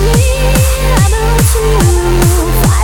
me, I don't see you.